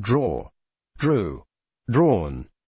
draw, drew, drawn.